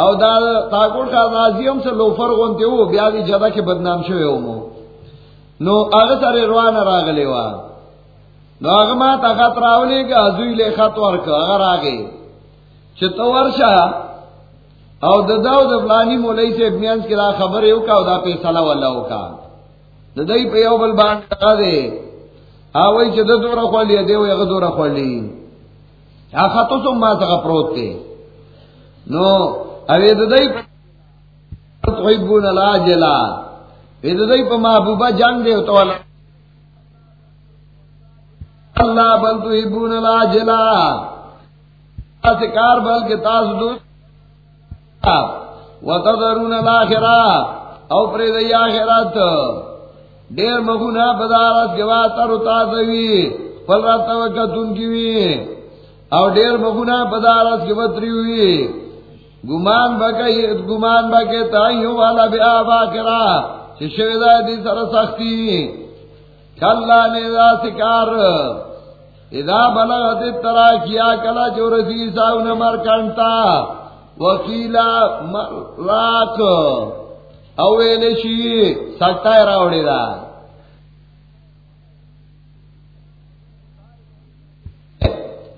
او دا تاکوٹ خان نازیم سے لوفر گونتے ہو بیادی جدا کے بدنام شوئے ہو مو. نو آغا سارے روانا راغلے وا نو هغه ما تا خط راولې که ازوی له خط ورک هغه راغی چې ورشا، او د داو د فلانی مولای سے ابنیانس کی را خبر یو کا، او دا فیصله ولا وکا د دای په یو بل باندې راځي او وای چې د دوره خولې دی او هغه دوره خولې هغه ته څو ما څنګه پروت دی. نو، اوی د دای توحیدون لاجلا د دای په محبوبه جنگ دی تو اللہ بل تو ہبون لا جلا کار بل کے تاس دو وتذرون الاخرہ او پر دی اخرت ډیر مغونا بدارت گوا تر تا پل رات وکتون کی وی او ډیر مغونا بدارت کی وتری وی گمان بکای گمان بکای تایو والا بیا باکرا چې شوی دا دې سره سختی. کلا نے ذکر اذا بلغت ترا کیا کلا جو رسی ساو نمر کنتا. وکیلا راک. اویل شی سکتا راوڑی دا۔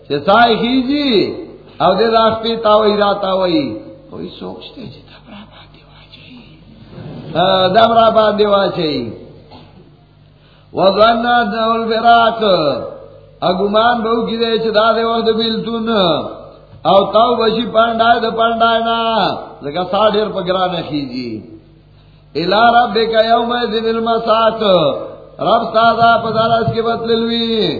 چه سای خیجی او دے راک پی تاوی راتا وی کوئی سوچتے جی دم را باندی واجی دم را باندی واجی وظننا دول فراق اگمان بہو کی دے چدا دے وقت بلتون او تاو بشی پانڈای دا پانڈای نا لکا ساڑھیر پا گرانے خیجی رب کا یوم دن المساک رب سادا پدارس کے بطللوی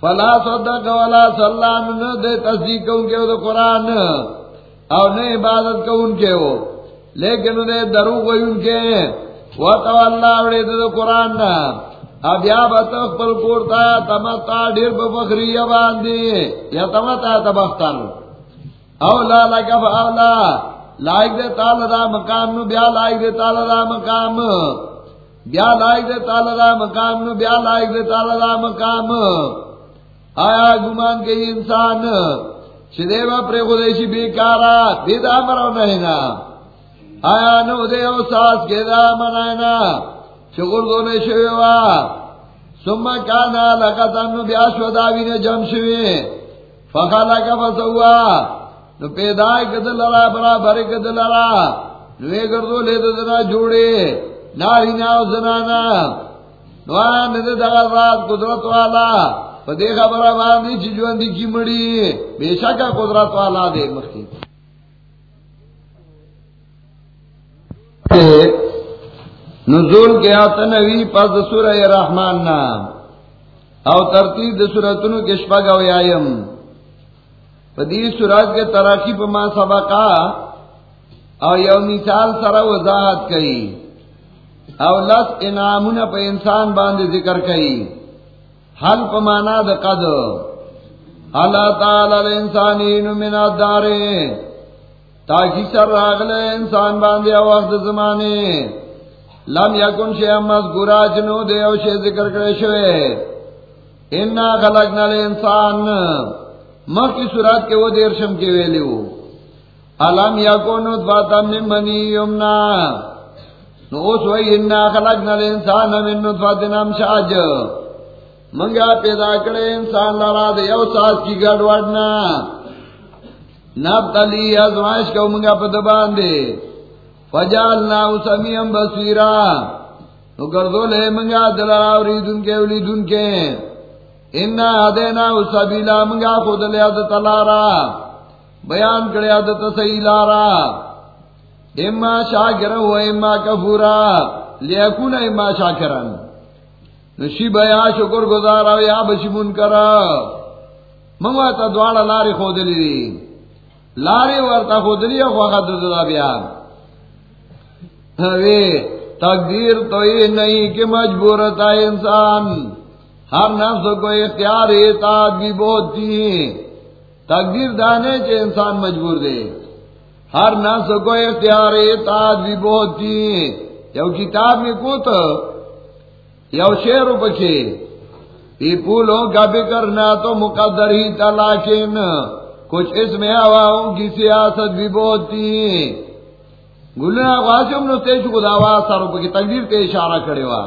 فلا صدق ولا صلان نو دے تصدیق کون کے ہو قرآن. او نے عبادت کون کے ہو. لیکن دے دروغ ہوئی ان کے. وہ تو وطواللہ اوڑے دا قرآن نا ابیا بتخ پل کوڑتا تمتا ڈیر بخری باندھی یا تمتا تبختر اولا لگا اولا. لائک دے تال دا مقام نو، بیا لائک دے تال دا مقام. بیا لائک دے تال دا مقام نو، بیا لائک دے تال دا مقام. آیا گمان کے انسان شدے پر خودشی بیکارا دیدا مرو نہینا آیا نو دے او ساس کے دا منائنا شغل دونے شوی وا. سمہ کانا لکا تنو بیاس و داوی نے جم شوی. فخالا کا فسوا. نو پیدای کدل لرا برابر کدل لرا نو اے گردو لے دنا جوڑے، ناری ناو زنانا۔ نو آن ندے دغل رات قدرت والا۔ پا دے خبر آبان چی جوان دی کی مڑی۔ بے شکا قدرت والا دے مخی۔ نزول کے آتنوی پس سورہ رحمان نام۔ او ترتیب سورتنو کشپا گو یایم پدی سورت کے تراکی پا ما سبقا او یو مثال سر وضاحت کئی او لس انعامون پا انسان باند ذکر کئی حل پا مانا قد. اللہ تعالی الانسانین من الدارے تاکی سر راغلے انسان باندے وقت زمانے لم یکن شیئا مذکورا جنو دے او شیئ ذکر کرے شوئے انا خلقنا الانسان. مخ کی صورت کے وہ دیرشم کے ویلے ہو. علم یکون ادفاتا من منی یمنا. نو وی انا خلقنا الانسان من ندفات نام شاج منگا پیدا کرے انسان لارا دے یو ساس کی گڑ وڑنا. نب تلی ازمائش کو منگا پا دبان دے. فجالنا سمیم بصیرا. نو گردو لے منگا دلارا وریدن کے ولیدن کے. دینا سبیلا منگا خود لیا تلارا بیان کریا تسیلارا اما شاکرا و اما کفورا لیکون اما شاکرن نشی بیا شکر گزارا یا بشی من منکرا منگا تا دوارا لاری خود لی لاری ورطا خود لی اخوا خد دا بیان تقدیر تو یہ نہیں کہ مجبورت مجبورتا انسان۔ ہر نفس کو اختیار اطاعت بھی بہت تھی تقدیر دانے کے انسان مجبور دے۔ ہر نفس کو اختیار اطاعت بھی بہت تھی یو کتاب میں کت یو شیر پکے یہ پھولوں کا بھی کرنا تو مقدر ہی تلاکن کچھ اس میں ہواؤں کی سیاست بھی بہت تھی گلنا واسم نو تیج کو داوا ساروں کی تقدیر تے اشارہ کرے ہوا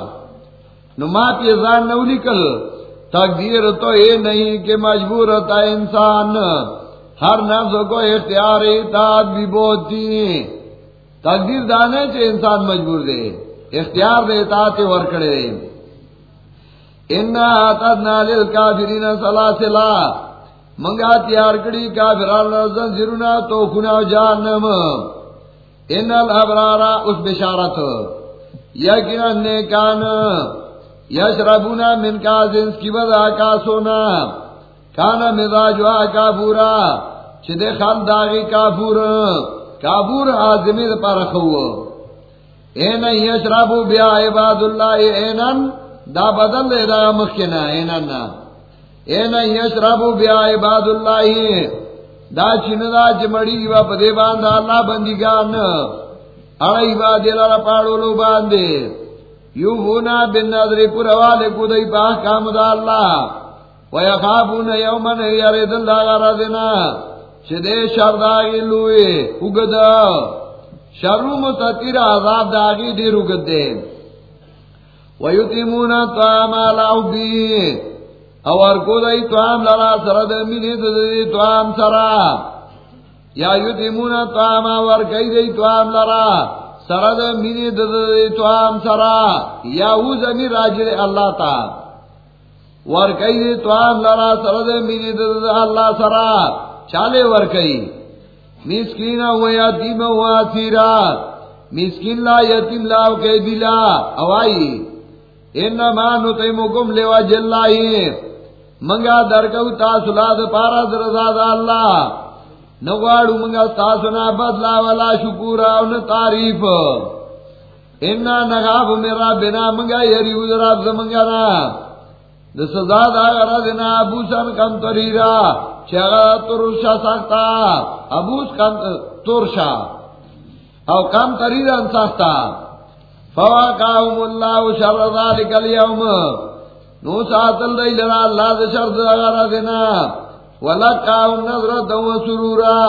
وا نما پی زان نو نکل. تقدیر تو یہ نہیں کہ مجبور ہوتا انسان. ہر نفس کو اختیار اطاعت بھی بہت تھی. تقدیر دانے سے انسان مجبور دے. اختیار دے اطاعت ور کرے انا اتدنا للکافرین سلاسلا. منگا تیار کڑی کافران زنجرنا تو خنا جہنم. ان الابرارا اس بشارت. یقین نیکان. یش یشربونا من کا کازنس کی وضع کا سونا کانا مزاجوا کافورا چدے خان داغی کا کافور. کافور آزمی دا پارخو. این یشربو بیا عباد اللہ اینن دا بدل دے دا مخینا اینن این یشربو بیا عباد اللہ دا چین دا چمڑی و پدے باندھا اللہ بندی گان اڑائی با دلارا پاڑو لو باندے یو ہونا بن نظری پر والے کو دئی پاہ کام دا اللہ. ویخافون یومن یرد اللہ غرا دینا شر داگی لوئے. اگد. شرو متتیر عذاب داگی دیر اگد دے. ویتیمون طعام علاؤ اور کو دئی تو عام لرا سر دمینی دئی تو سرا. یا یتیمون تو عام اور کئی دئی تو لرا. سر دمینی تو عام سرا، یا او زمین راجر اللہ تا۔ ور کئی تو عام لرا سر دمینی اللہ سرا۔ چالے ور کئی مسکین ہوا یتیم ہوا سیرا مسکین لا یتیم لاو کے دلا اوائی۔ انما نطعمکم لوجه الله منگا درکو تاسو لا د پارا درزا دا اللہ۔ نغواړو منگا تاسو نه بدلا ولا شکر او نه تعریف. ان نغاب میرا بنا منگا یری ودرا زمنگا نا. د سزا دا غرا دنا ابو سن کم تریرا چغا ترشا سختا ابو کم ترشا او کم تریرا سختا فواقاهم الله شر ذلك اليوم نو ساتل دیلرا اللہ دے شرط اگارا دینا سرورا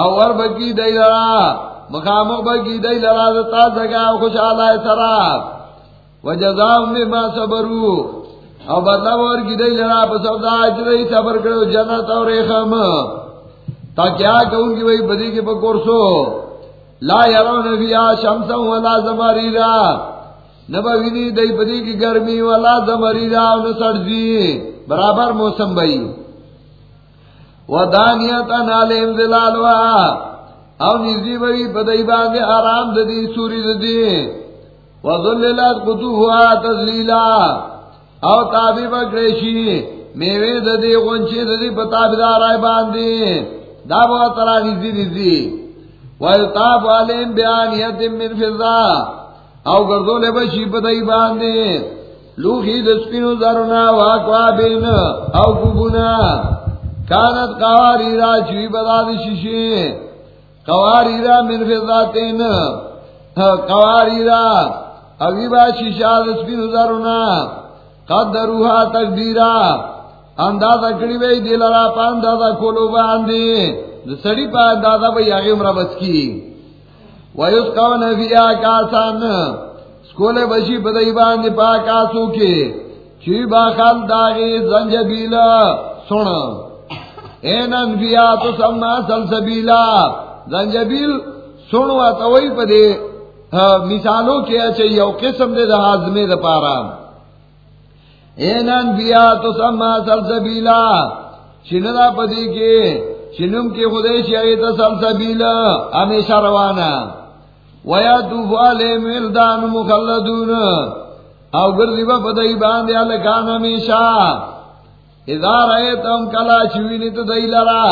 او ور بکی دی لرا مخامق بکی دی لرا دتا زگا و خوش آلائی سرا. و جزاهم بما صبرو او بدلا ور کی دی لرا، پس او صبر کرو، جنت اور ریخم. تا کیا کہوں گی وہی بدی کے پکورسو؟ لا یرون فیا شمسا ولا زماریرا نبا وینی دئی بدی کی گرمی والا دمری راو نہ سڑی برابر موسم بھائی. و دانیتا نالیم دلالوا او نزی بھائی بدئی باندے آرام ددی، سوری ددی. و ذللت قطوفها تذلیلا. او تابی بکریشی، میوے ددی غنچی ددی بتابدار آئے باندی دا بہت ترا ریزی ریزی ویتاب علیم بیانیت من فضا. او گردو لے بشی پتائی باندی لوخی دسپینو زرنا واقوابین او کبونا. کانت قواری را چوی بدا دی شیشی. قواری را من فضا تین قواری را اوی با شیشا دسپی دسپینو زرنا. قدروها تقدیرا. اندازہ کڑی بھائی دل را پا اندازہ کھولو باندے سڑی پا اندازہ بھائی آگے مرا بس کی. ویس کون فی آکاسان. سکولے بشی بدئی باندے پا کاسو کے چوی با باخال داغی زنجبیل سن اینن فی آتو سمنا سلسبیلا زنجبیل سنوا توئی پا دے مثالوں کے اچھے یو قسم دے دا حازمے دا پارا. اینن بیا تو سما سلسبیلا شندا پدی کے شنم کے خدے شیعت سلسبیلا ہمیشہ روانہ ویا توفالے ملدان مخلدون. او گردی با پدی باندیا لکان ہمیشہ. اذا رأیتم کلا چوینی تو دی لرا،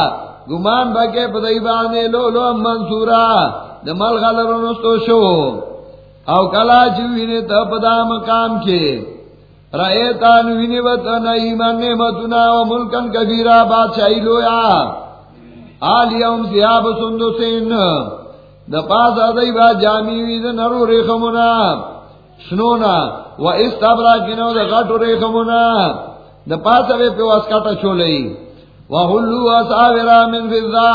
گمان بکے پدی باندے لو لو منصورا دمل دمال غلرونستو شو. او کلا چوینی تو پدا مقام کے. رایتان وینی وطن ایمان نعمتنا و ملکن کبیرا بادشاہی لویا. آلیہم سیاب سندو سین. دا پاس آدائی با جامی وید نرو ریخمونا. شنونا و استابرا کنو دا غٹو ریخمونا. دا پاس آبے پہ واسکاٹا چولئی و حلو اصابرا من فضا.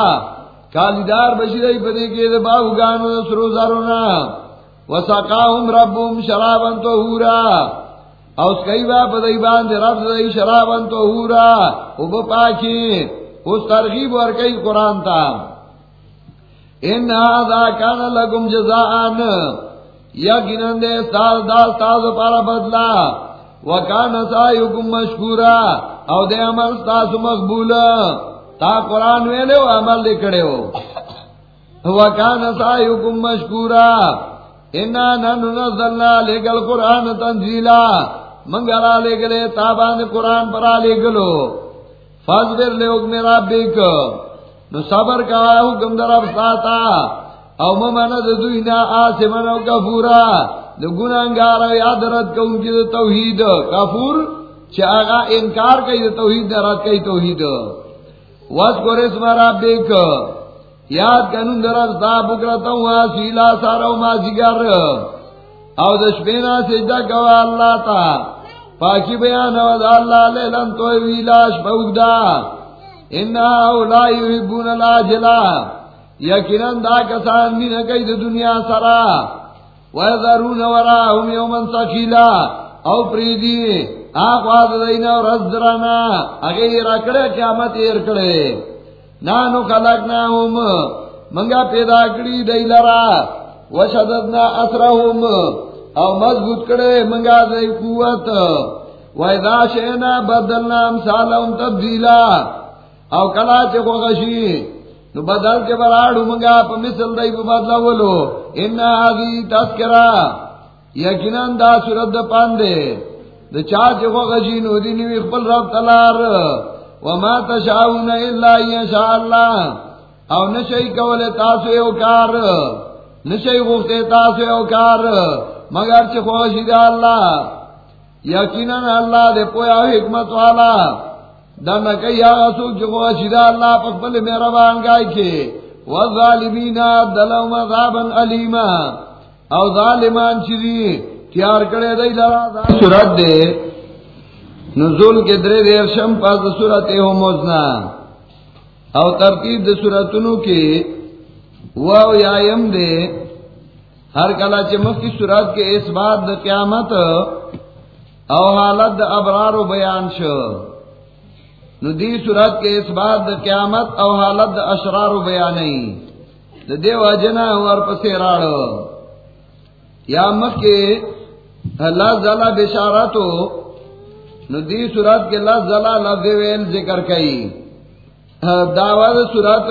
کالیدار بشیدائی پدے کے دا باہو دا سروزارونا و ساقاہم ربهم شرابا تو ہورا اوس کئی با پدئی باندے رب دئی شرابن تو ہورا او بپاکی اس ترغیب ور کئی قرآن تا ان هذا كان لكم جزاء یقیناً دے سال دال تاز پارا بدلا. وکان سایکم مشکورا. او دے عمل تاز مقبول تا قرآن ویلے و عمل لکڑے ہو وکان سایکم مشکورا. انا ننو نزلنا لگل قرآن تنزیلا. منگلا لے گلے تابان قرآن پر لے گلو فاصبر لے حکم ربک. نو صبر کا حکم در افساتا. او ممن دوینا آسمن او کفورا. دو گناہگار یاد رد کو ان کی توحید. کفور چھ انکار کئی توحید رد کئی توحید. وذکر اسم ربک. یاد کنون در افسا بکرتا ہوا سیلا سارا ما زگر او دشپینا سجدہ کوا اللہ تا پاکی بیان و دا اللہ لیلن تو ویلاش بوگدا انہا اولا یحبون العاجلا یقیناً دا کسان مین کئی دنیا سرا ویذرون وراہم یومن سخیلا او پریدی اگئی رکڑے قیامت ایر کڑے. نانو خلقناہم، منگا پیدا کری دی لرا. وشددنا اسرہم او مضبوط کرے منگا دے قوت. ویدا شینا بدلنا امثالهم تبدیلا. او کلا چے کو غشی نو بدل کے براڑو منگا پا مثل دے پا بدلا ولو انہا آگی تذکرہ. یقیناً دا سورت دا پاندے. دا چاچے کو غشی نو دی نوی خپل رب تلار. وما تشاؤن الا یشاء اللہ او نشئی کولے تاسو یو کار. نشئی غفتے تاسو یو کار. مگر چھ خوشی دا اللہ. یقیناً اللہ دے پویا حکمت والا. دن کئی آغا سوک چھ خوشی دا اللہ پکبل میرا بان بانگائی کے والظالمین دلوم عذابا علیما او ظالمان چیزی تیار کرے دی لرا سورت دے نزول کے درے دیر شم پاس سورت ہو موزنا او ترتیب دے سورتنو کے واو یایم دے ہر کلا چمک کی سورت کے اس بات دا قیامت او حالت دا ابرار و بیان شو. ندی سورت کے اس بات دا قیامت او حالت دا اشرار و بیان دا دیو اجنا ور پسی راڑو یا مک کے اللہ زلا بشارتو ندی سورت کے لفظ زلا لفظ ویل ذکر کئی. دعوت سورت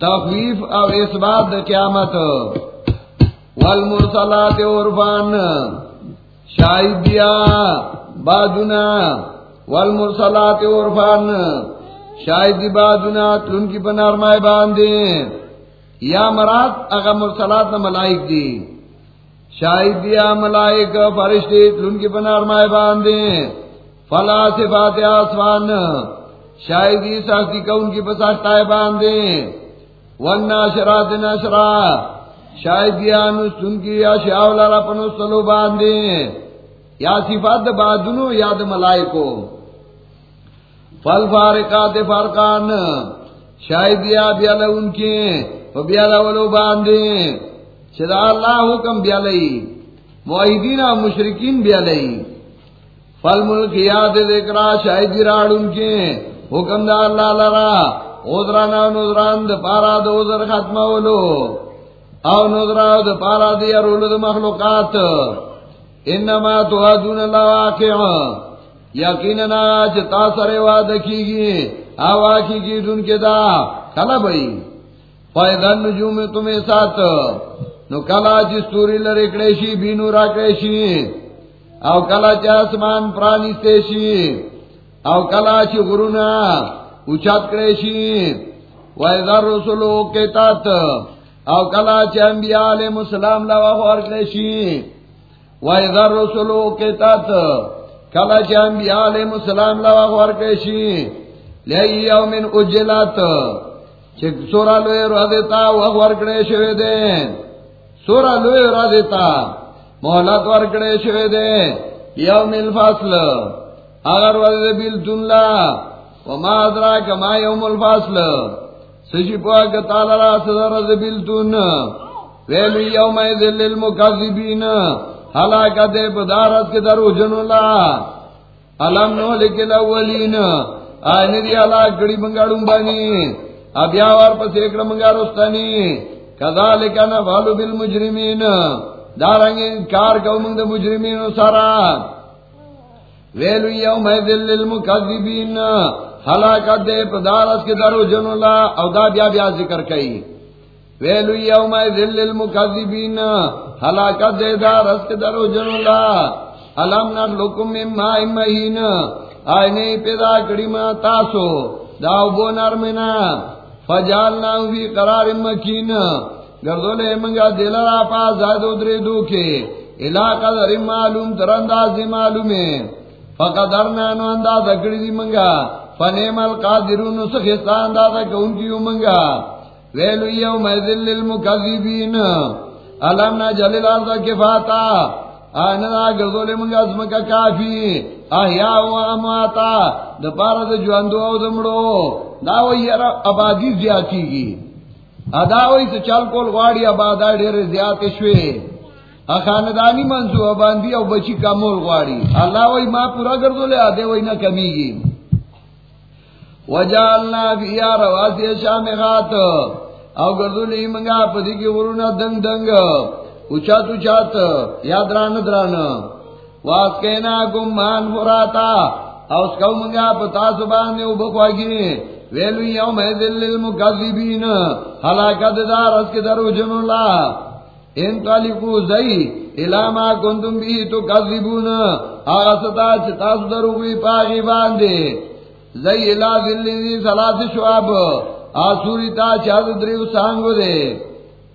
تخویف او اس بات دا قیامت. والمرسلات عرفان شاہد دیا بادنا والمرسلات عرفان، شاید دی بادنا تلن کی پنار مائے باندے۔ یا مراد اگر مرسلات نہ ملائک دی۔ شاید دیا ملائک فرشتے تلن کی پنار مائے باندے۔ فلا صفات آسمان شاید دی ساختی کا ان کی پساختائے باندے۔ والناشرات نشرا، شاید دیا نسن کی یا شاولا پنو سلو باندے۔ یا صفات بادنو یاد ملائکو۔ فل فارقات فارقان، شاید یا بیالا ان کے و بیالا ولو باندے، چدا اللہ حکم بیالئی معاہدین اور مشرقین بیالئی فل ملک یاد ذکرا شاید جی راڑ ان کے حکم دا اللہ لرا ادرانا نظران دا پارا دا ادر ختم ولو او نظرا دا پارا دی ارولو دا مخلوقات، انما تو ادون اللہ واقع یقیننا چتا سرے وعدہ کی گی آوا کی گی دن کے دا، کلا بھئی فائدہ نجوم تمہیں ساتھ۔ نو کلا جی چی ستوری لرکڑیشی، بینو راکڑے راکڑیشی۔ او کلا چی اسمان پرانیستیشی او کلا چی غرونا اچھات کریشی۔ وائدہ رسولو کے تات۔ او کلا چی انبیاء علیہ السلام لوا خوار کرے کریشی۔ وائدہ رسولو کے تات۔ کلا چی انبیاء علیہ السلام لوا خوار کریشی لئی یومن اجلات چی سورا لوی رو دیتا وخور کریشوی دے. سورا لوی رو دیتا محلت ور کریشوی دے. یوم الفاصل اگر ورد بیلتن لا. وما ادراک ما یوم الفاصل سجی پوا کتالا را صدر زبیلتون ویلو یوم ایدل للمکذبین. حلاکت پدارت کے درو جنولا. علم نو لکل اولین. آئین دی حلاک گڑی منگاڑوں بانی. اب یاوار پس ایکڑ منگاروستانی کذالک نفعلو بالمجرمین. دارنگی انکار کو منگ دا مجرمین سارا. ویلو یوم ایدل للمکذبین. ہلاکت دے پدارس کے درو جنولا. او دا بیا بیا ذکر کئی. ویلو یوم ذل المکذبین، ہلاکت دے دارس کے درو جنولا علم نر لکم من مائی مہین آئینے پیدا کری ما تاسو، داو بو نرمنا فجالنا فی قرار مکین گردو لے منگا دل را پا زادو درے دوکے علاقہ در معلوم تر انداز معلومے فقدرنا نو انداز اکڑی دی منگا فنیم القادرون سخستان دادا کون کیو منگا۔ ویلو یوم ایذل للمکذبین. علم نا جلیل آرزا کفاتا. آئین دا گردول منگا ازمکا کافی. احیاء و امواتا. دا پارا دا جواندو او دمڑو داوئی آبادی زیادی گی. اداوئی سے چل کول غاڑی آبادا دیر زیادی شوی. خاندانی منصوبہ باندی او بچی کمول غاڑی. اللہ وی ما پورا گردولے آدھے وی نا کمی گی. وجالنا فیا رواسی شامخات او گردو گردولی منگا پدی کی غرونا دنگ دنگ. اچات اچات یا دران دران. واسکینا کم مان فراتا. او سکو منگا پتا سبانے او بخواگی ویلو یوم ایدل للمکذبین حلاکت دار اس کے درو جن اللہ ان طالقو زئی الاما کنتم بھی تو کذبون. آغسطا چتاس درو بھی پاگی باندے. زئی الا ذلی سلاس شعب آسوری تا چاد دریو سانگو دے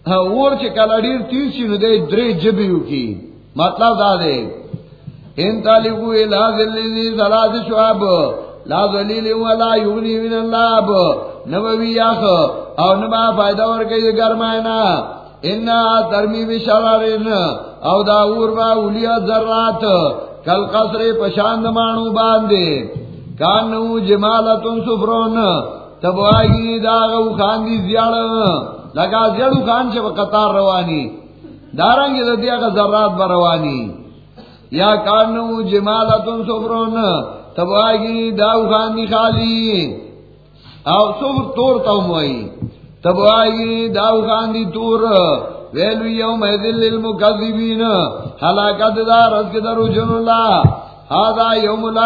ہاں، اور چه کلڑیر تیر شی نو دے دری جبیو کی. مطلب دا دے. ان تالقو الا سلاس شعب لا ذلیل ولا یغنی من اللاب نبوی آخ او نبا فائدہ ورکی گرمائنا. انا ترمی بشرارن او دا اور با اولیاء ذرات. کل قصر پشاند مانو باندے. کانو جمالتن سفرون، تب آئی داغو خان دی زیاد لگا زیادو خان چه قطار روانی، دارنگی دا دیگا ذرات بروانی یا کانو جمالتن سفرون، تب آئی داغو خان دی خالی. او سفر تور تاوموئی تب آئی داغو خان دی تور، ویلو یوم ایدل للمکذبین حلاکت دار از کے درو جن اللہ هذا یوم لا